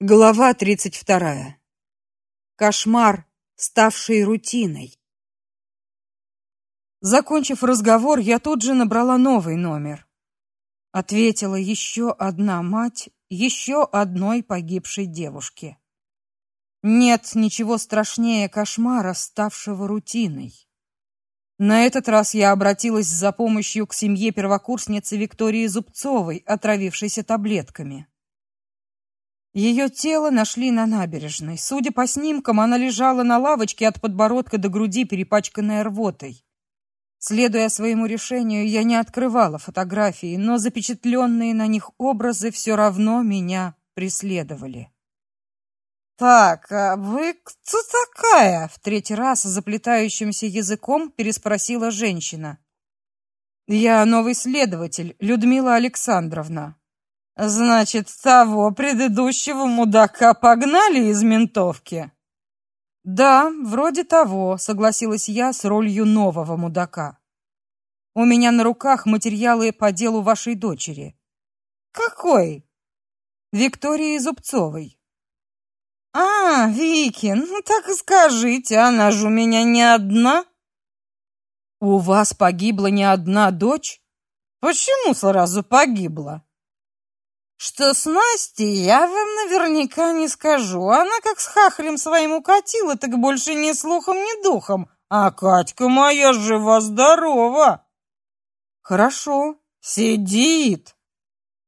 Глава 32. Кошмар, ставший рутиной. Закончив разговор, я тут же набрала новый номер. Ответила еще одна мать еще одной погибшей девушки. Нет ничего страшнее кошмара, ставшего рутиной. На этот раз я обратилась за помощью к семье первокурсницы Виктории Зубцовой, отравившейся таблетками. Ее тело нашли на набережной. Судя по снимкам, она лежала на лавочке от подбородка до груди, перепачканная рвотой. Следуя своему решению, я не открывала фотографии, но запечатленные на них образы все равно меня преследовали. Так, а вы кто такая? В третий раз заплетающимся языком переспросила женщина. Я новый следователь, Людмила Александровна. Значит, того предыдущего мудака погнали из ментовки. Да, вроде того, согласилась я с ролью нового мудака. У меня на руках материалы по делу вашей дочери. Какой? Виктории Зубцовой. А, Вики, ну так и скажите, она же у меня не одна. У вас погибла не одна дочь? Почему сразу погибла? Что с Настей, я вам наверняка не скажу. Она как с хахалем своим укатила, так больше ни слухом, ни духом. А Катька моя жива-здорова. Хорошо, сидит.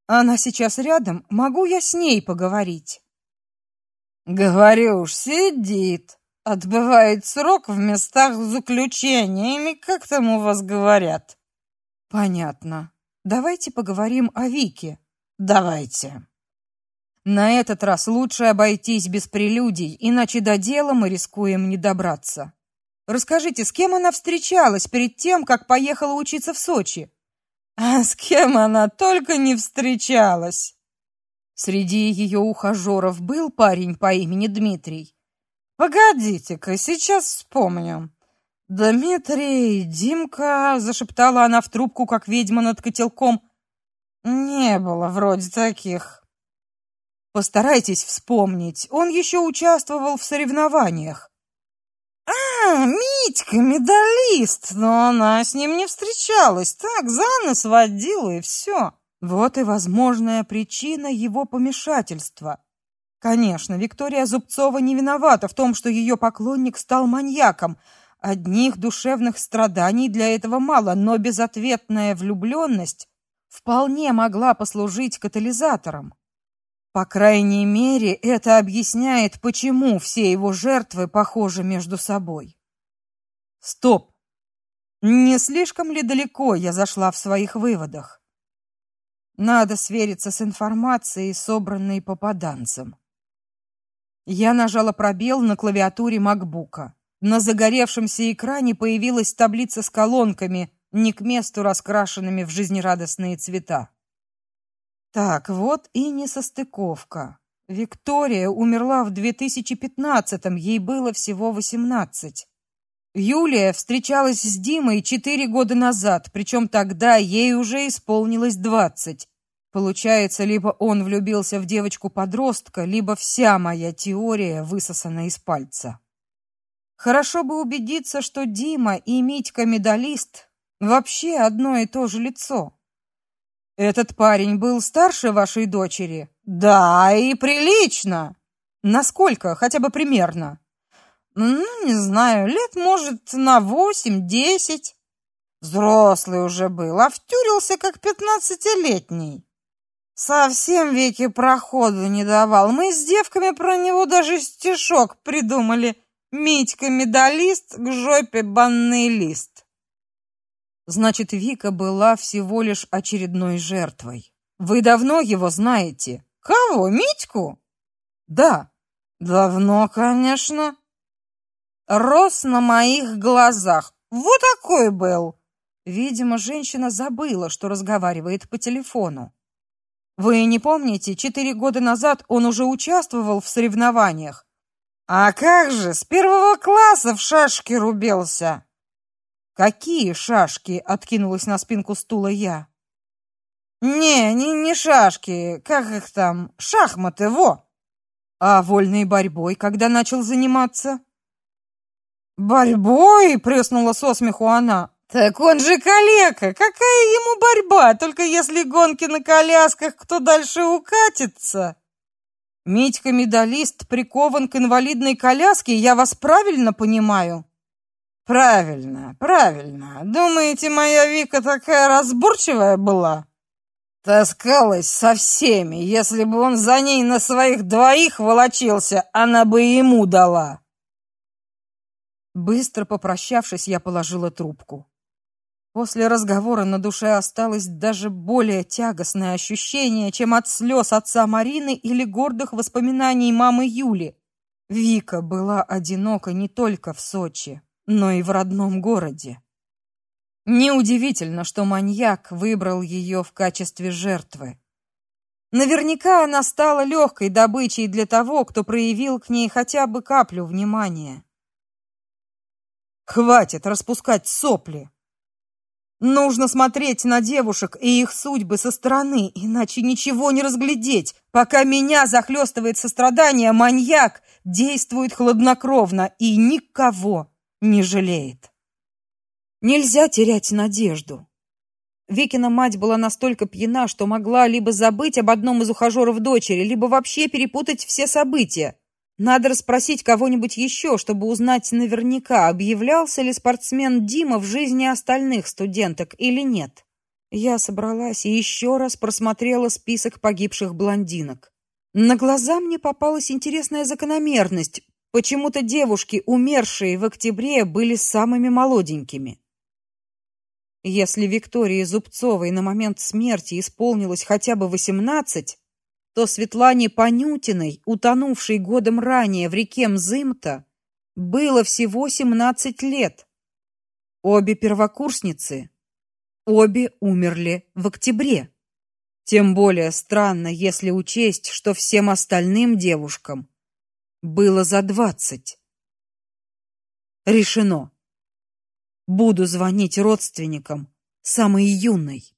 Она сейчас рядом, могу я с ней поговорить? Говорю уж, сидит. Отбывает срок в местах заключения, или как там у вас говорят. Понятно. Давайте поговорим о Вике. Давайте. На этот раз лучше обойтись без прелюдий, иначе до дела мы рискуем не добраться. Расскажите, с кем она встречалась перед тем, как поехала учиться в Сочи? А с кем она только не встречалась. Среди ее ухажеров был парень по имени Дмитрий. Погодите-ка, сейчас вспомню. Дмитрий, Димка, зашептала она в трубку, как ведьма над котелком. Не было вроде таких. Постарайтесь вспомнить. Он еще участвовал в соревнованиях. А, Митька, медалист, но она с ним не встречалась. Так за нос водила и все. Вот и возможная причина его помешательства. Конечно, Виктория Зубцова не виновата в том, что ее поклонник стал маньяком. Одних душевных страданий для этого мало, но безответная влюбленность вполне могла послужить катализатором. По крайней мере, это объясняет, почему все его жертвы похожи между собой. Стоп. Не слишком ли далеко я зашла в своих выводах? Надо свериться с информацией, собранной попаданцем. Я нажала пробел на клавиатуре макбука. На загоревшемся экране появилась таблица с колонками, не к месту раскрашенными в жизнерадостные цвета. Так, вот и несостыковка. Виктория умерла в 2015-м, ей было всего 18. Юлия встречалась с Димой четыре года назад, причем тогда ей уже исполнилось 20. Получается, либо он влюбился в девочку-подростка, либо вся моя теория высосана из пальца. Хорошо бы убедиться, что Дима и Митька медалист Вообще одно и то же лицо. Этот парень был старше вашей дочери? Да, и прилично. Насколько, хотя бы примерно? Ну, не знаю, лет, может, на восемь-десять. Взрослый уже был, а втюрился как пятнадцатилетний. Совсем веки проходу не давал. Мы с девками про него даже стишок придумали. Митька медалист, к жопе банный лист. Значит, Вика была всего лишь очередной жертвой. Вы давно его знаете? Кого, Митьку? Да. Давно, конечно. Рос на моих глазах. Вот такой был. Видимо, женщина забыла, что разговаривает по телефону. Вы не помните, четыре года назад он уже участвовал в соревнованиях? А как же, с первого класса в шашки рубился. Какие шашки? откинулась на спинку стула я. Не, не не шашки, как их там, шахматы, во. А вольной борьбой когда начал заниматься? Борьбой, прыснула со смеху она. Так он же калека, какая ему борьба, только если гонки на колясках, кто дальше укатится. Митька медалист прикован к инвалидной коляске, я вас правильно понимаю? Правильно, правильно. Думаете, моя Вика такая разборчивая была? Таскалась со всеми. Если бы он за ней на своих двоих волочился, она бы ему дала. Быстро попрощавшись, я положила трубку. После разговора на душе осталось даже более тягостное ощущение, чем от слез отца Марины или гордых воспоминаний мамы Юли. Вика была одинока не только в Сочи, но и в родном городе. Неудивительно, что маньяк выбрал ее в качестве жертвы. Наверняка она стала легкой добычей для того, кто проявил к ней хотя бы каплю внимания. Хватит распускать сопли. Нужно смотреть на девушек и их судьбы со стороны, иначе ничего не разглядеть. Пока меня захлестывает сострадание, маньяк действует хладнокровно и никого не жалеет. Нельзя терять надежду. Викина мать была настолько пьяна, что могла либо забыть об одном из ухажеров дочери, либо вообще перепутать все события. Надо расспросить кого-нибудь еще, чтобы узнать наверняка, объявлялся ли спортсмен Дима в жизни остальных студенток или нет. Я собралась и еще раз просмотрела список погибших блондинок. На глаза мне попалась интересная закономерность. Почему-то девушки, умершие в октябре, были самыми молоденькими. Если Виктории Зубцовой на момент смерти исполнилось хотя бы восемнадцать, то Светлане Понютиной, утонувшей годом ранее в реке Мзымта, было всего 17 лет. Обе первокурсницы, обе умерли в октябре. Тем более странно, если учесть, что всем остальным девушкам было за двадцать. Решено. Буду звонить родственникам самой юной.